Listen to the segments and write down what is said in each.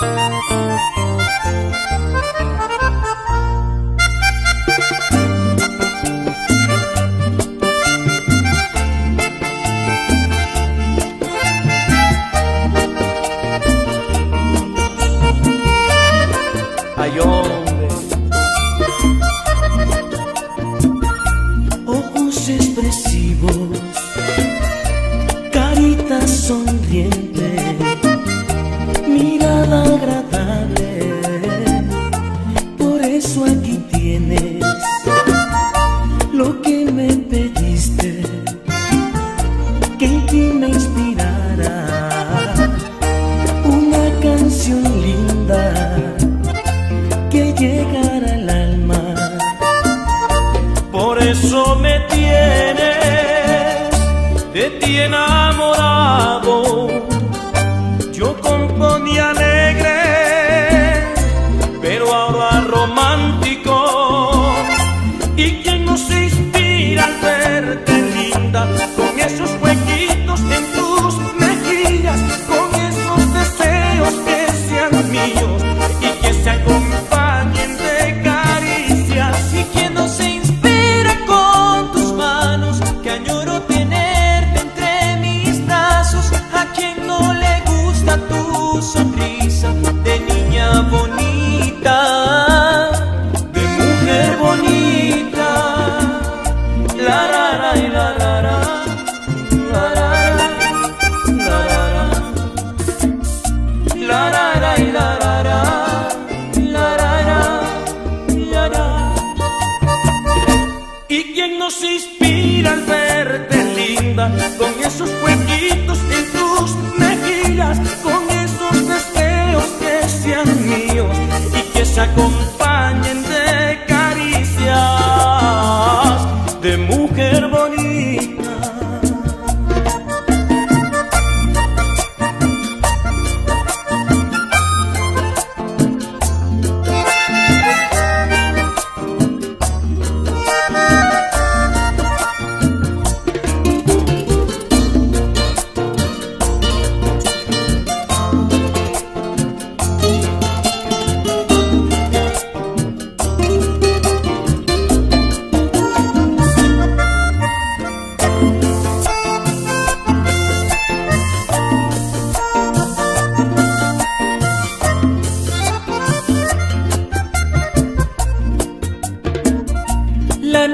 Música que llegar al alma. Por eso me tienes, te tienes. nos inspira al verte linda, con esos huequitos en tus mejillas, con esos deseos que sean míos y que se acompañen.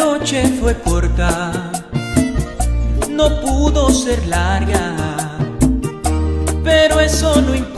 noche fue corta, no pudo ser larga, pero eso no importa.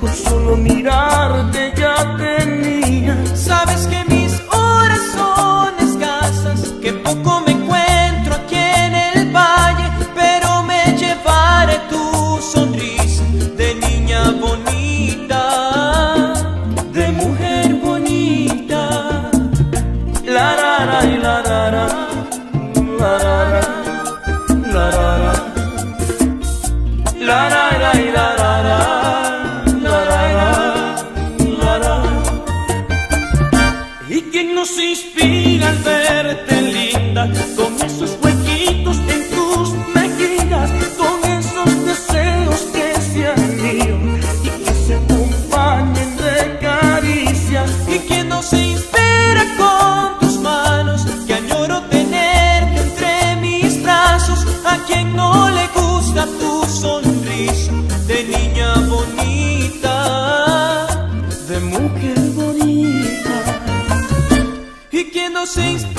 con solo mirarte ya tenía. Sabes que no se inspira con tus manos, que añoro tenerte entre mis brazos, a quien no le gusta tu sonrisa de niña bonita, de mujer bonita, y quien no se inspira